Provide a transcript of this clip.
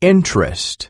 interest.